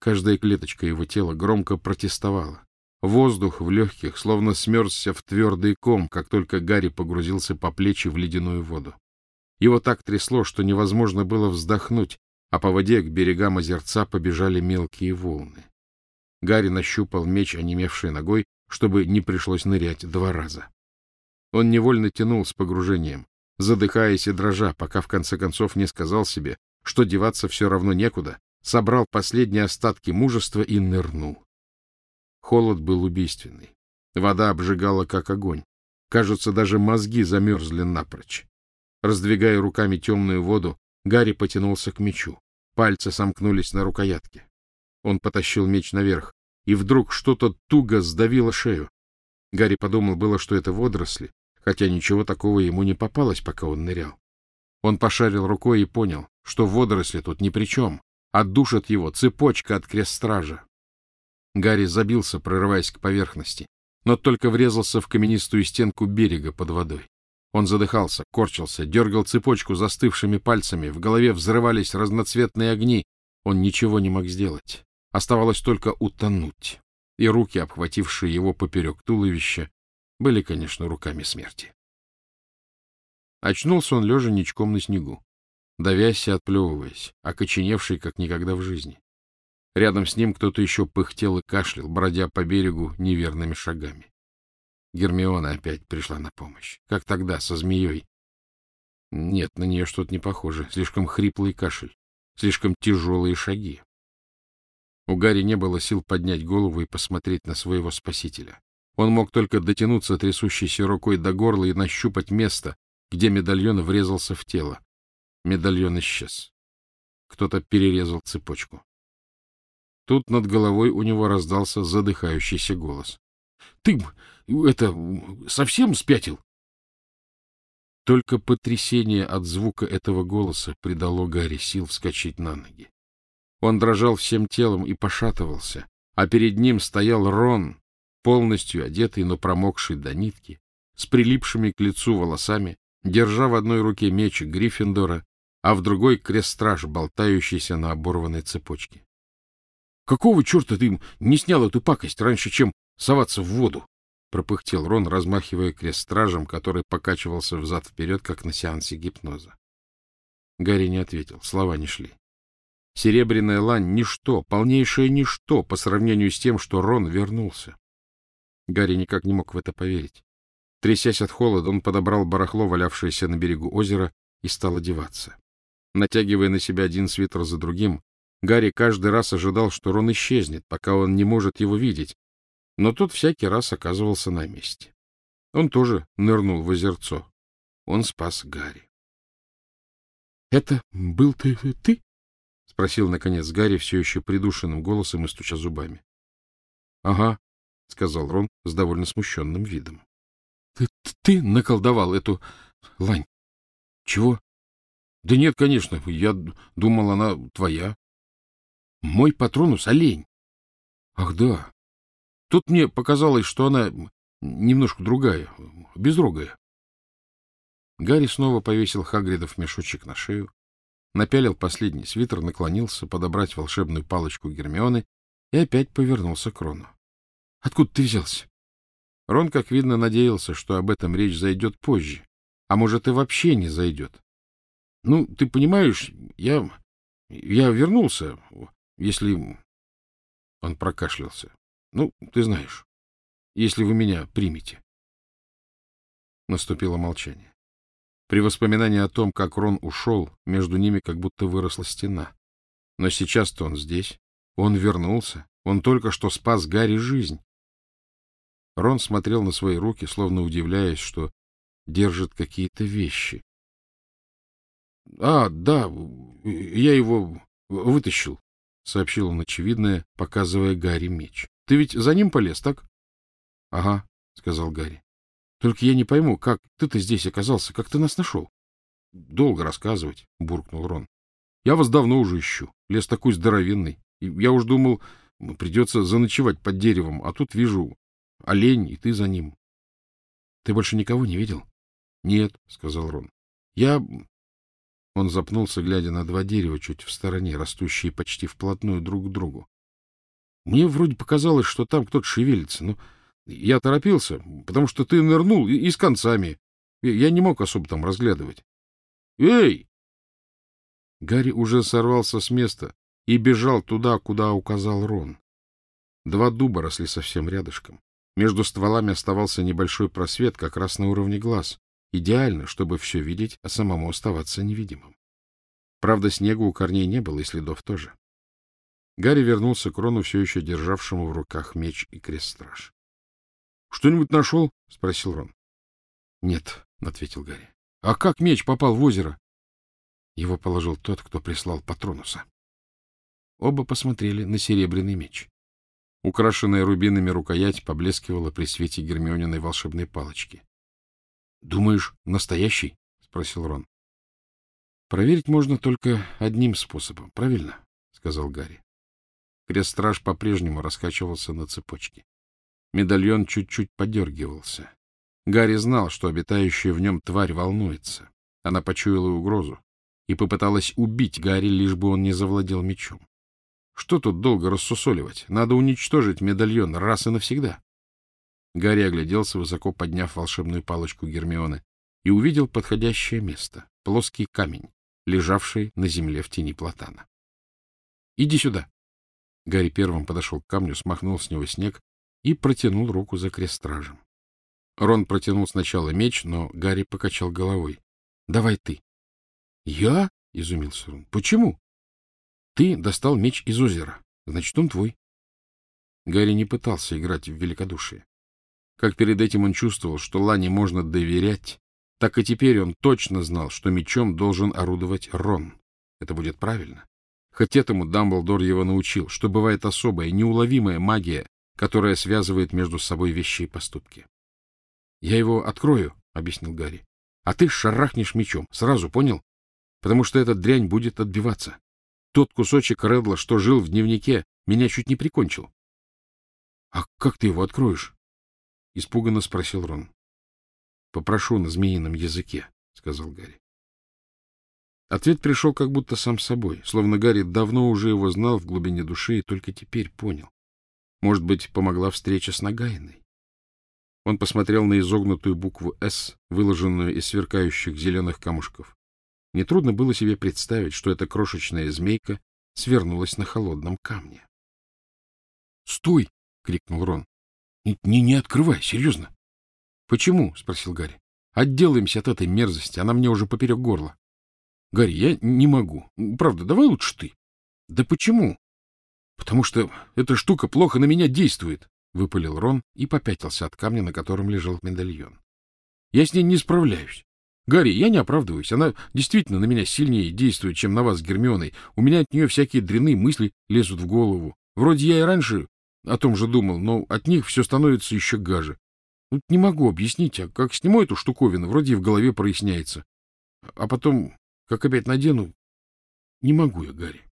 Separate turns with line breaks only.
Каждая клеточка его тела громко протестовала. Воздух в легких словно смерзся в твердый ком, как только Гарри погрузился по плечи в ледяную воду. Его так трясло, что невозможно было вздохнуть, а по воде к берегам озерца побежали мелкие волны. Гарри нащупал меч, онемевший ногой, чтобы не пришлось нырять два раза. Он невольно тянул с погружением, задыхаясь и дрожа, пока в конце концов не сказал себе, что деваться все равно некуда, собрал последние остатки мужества и нырнул. Холод был убийственный. Вода обжигала, как огонь. Кажется, даже мозги замерзли напрочь. Раздвигая руками темную воду, Гарри потянулся к мечу. Пальцы сомкнулись на рукоятке. Он потащил меч наверх, и вдруг что-то туго сдавило шею. Гарри подумал было, что это водоросли, хотя ничего такого ему не попалось, пока он нырял. Он пошарил рукой и понял, что водоросли тут ни при чем. Отдушат его цепочка от крест-стража. Гарри забился, прорываясь к поверхности, но только врезался в каменистую стенку берега под водой. Он задыхался, корчился, дергал цепочку застывшими пальцами, в голове взрывались разноцветные огни. Он ничего не мог сделать. Оставалось только утонуть. И руки, обхватившие его поперек туловища, были, конечно, руками смерти. Очнулся он лежа ничком на снегу, давясь и отплевываясь, окоченевший, как никогда в жизни. Рядом с ним кто-то еще пыхтел и кашлял, бродя по берегу неверными шагами. Гермиона опять пришла на помощь. Как тогда, со змеей. Нет, на нее что-то не похоже. Слишком хриплый кашель. Слишком тяжелые шаги. У Гарри не было сил поднять голову и посмотреть на своего спасителя. Он мог только дотянуться трясущейся рукой до горла и нащупать место, где медальон врезался в тело. Медальон исчез. Кто-то перерезал цепочку. Тут над головой у него раздался задыхающийся голос. — Ты это совсем спятил? Только потрясение от звука этого голоса придало Гарри сил вскочить на ноги. Он дрожал всем телом и пошатывался, а перед ним стоял Рон, полностью одетый, но промокший до нитки, с прилипшими к лицу волосами, держа в одной руке меч Гриффиндора, а в другой — крест-страж, болтающийся на оборванной цепочке. — Какого черта ты не снял эту пакость раньше, чем соваться в воду? — пропыхтел Рон, размахивая крест-стражем, который покачивался взад-вперед, как на сеансе гипноза. Гарри не ответил, слова не шли. Серебряная лань — ничто, полнейшее ничто по сравнению с тем, что Рон вернулся. Гарри никак не мог в это поверить. Трясясь от холода, он подобрал барахло, валявшееся на берегу озера, и стал одеваться. Натягивая на себя один свитер за другим, Гарри каждый раз ожидал, что Рон исчезнет, пока он не может его видеть, но тот всякий раз оказывался на месте. Он тоже нырнул в озерцо. Он спас Гарри. — Это был ты, ты? — спросил, наконец, Гарри все еще придушенным голосом и стуча зубами. — Ага, — сказал Рон с довольно смущенным видом. — Ты, наколдовал эту лань? — Чего? — Да нет, конечно, я думал, она твоя. — Мой патронус — олень. — Ах, да. Тут мне показалось, что она немножко другая, безрогая. Гарри снова повесил Хагридов мешочек на шею, напялил последний свитер, наклонился подобрать волшебную палочку Гермионы и опять повернулся к Рону. — Откуда ты взялся? Рон, как видно, надеялся, что об этом речь зайдет позже, а может и вообще не зайдет. — Ну, ты понимаешь, я... я вернулся, если... Он прокашлялся. Ну, ты знаешь, если вы меня примете. Наступило молчание. При воспоминании о том, как Рон ушел, между ними как будто выросла стена. Но сейчас-то он здесь. Он вернулся. Он только что спас Гарри жизнь. Рон смотрел на свои руки, словно удивляясь, что держит какие-то вещи. — А, да, я его вытащил, — сообщил он очевидное, показывая Гарри меч. Ты ведь за ним полез, так? — Ага, — сказал Гарри. — Только я не пойму, как ты-то здесь оказался, как ты нас нашел? — Долго рассказывать, — буркнул Рон. — Я вас давно уже ищу. Лес такой здоровенный. Я уж думал, придется заночевать под деревом, а тут вижу олень, и ты за ним. — Ты больше никого не видел? — Нет, — сказал Рон. — Я... Он запнулся, глядя на два дерева чуть в стороне, растущие почти вплотную друг к другу. Мне вроде показалось, что там кто-то шевелится, но я торопился, потому что ты нырнул и, и с концами. Я не мог особо там разглядывать. Эй! Гарри уже сорвался с места и бежал туда, куда указал Рон. Два дуба росли совсем рядышком. Между стволами оставался небольшой просвет как раз на уровне глаз. Идеально, чтобы все видеть, а самому оставаться невидимым. Правда, снега у корней не было, и следов тоже. Гарри вернулся к Рону, все еще державшему в руках меч и крест-страж. — Что-нибудь нашел? — спросил Рон. — Нет, — ответил Гарри. — А как меч попал в озеро? Его положил тот, кто прислал Патронуса. Оба посмотрели на серебряный меч. Украшенная рубинами рукоять поблескивала при свете Гермиониной волшебной палочки. — Думаешь, настоящий? — спросил Рон. — Проверить можно только одним способом, правильно? — сказал Гарри. Крест-страж по-прежнему раскачивался на цепочке. Медальон чуть-чуть подергивался. Гарри знал, что обитающая в нем тварь волнуется. Она почуяла угрозу и попыталась убить Гарри, лишь бы он не завладел мечом. Что тут долго рассусоливать? Надо уничтожить медальон раз и навсегда. Гарри огляделся, высоко подняв волшебную палочку Гермионы, и увидел подходящее место — плоский камень, лежавший на земле в тени платана. — Иди сюда. Гарри первым подошел к камню, смахнул с него снег и протянул руку за крест-стражем. Рон протянул сначала меч, но Гарри покачал головой. — Давай ты. Я? — изумился он. — Почему? — Ты достал меч из озера. Значит, он твой. Гарри не пытался играть в великодушие. Как перед этим он чувствовал, что Лане можно доверять, так и теперь он точно знал, что мечом должен орудовать Рон. Это будет правильно. Хоть этому Дамблдор его научил, что бывает особая, неуловимая магия, которая связывает между собой вещи и поступки. — Я его открою, — объяснил Гарри. — А ты шарахнешь мечом. Сразу понял? потому что эта дрянь будет отбиваться. Тот кусочек Редла, что жил в дневнике, меня чуть не прикончил. — А как ты его откроешь? — испуганно спросил Рон. — Попрошу на змеином языке, — сказал Гарри. Ответ пришел как будто сам собой, словно Гарри давно уже его знал в глубине души и только теперь понял. Может быть, помогла встреча с Нагайной? Он посмотрел на изогнутую букву «С», выложенную из сверкающих зеленых камушков. Нетрудно было себе представить, что эта крошечная змейка свернулась на холодном камне. — Стой! — крикнул Рон. — Не, не открывай, серьезно. — Почему? — спросил Гарри. — Отделаемся от этой мерзости, она мне уже поперек горла. — Гарри, я не могу. Правда, давай лучше ты. — Да почему? — Потому что эта штука плохо на меня действует, — выпалил Рон и попятился от камня, на котором лежал медальон. — Я с ней не справляюсь. Гарри, я не оправдываюсь. Она действительно на меня сильнее действует, чем на вас с Гермионой. У меня от нее всякие дрянные мысли лезут в голову. Вроде я и раньше о том же думал, но от них все становится еще гаже. Вот не могу объяснить, а как сниму эту штуковину, вроде и в голове проясняется. А потом, как опять надену, не могу я, Гарри.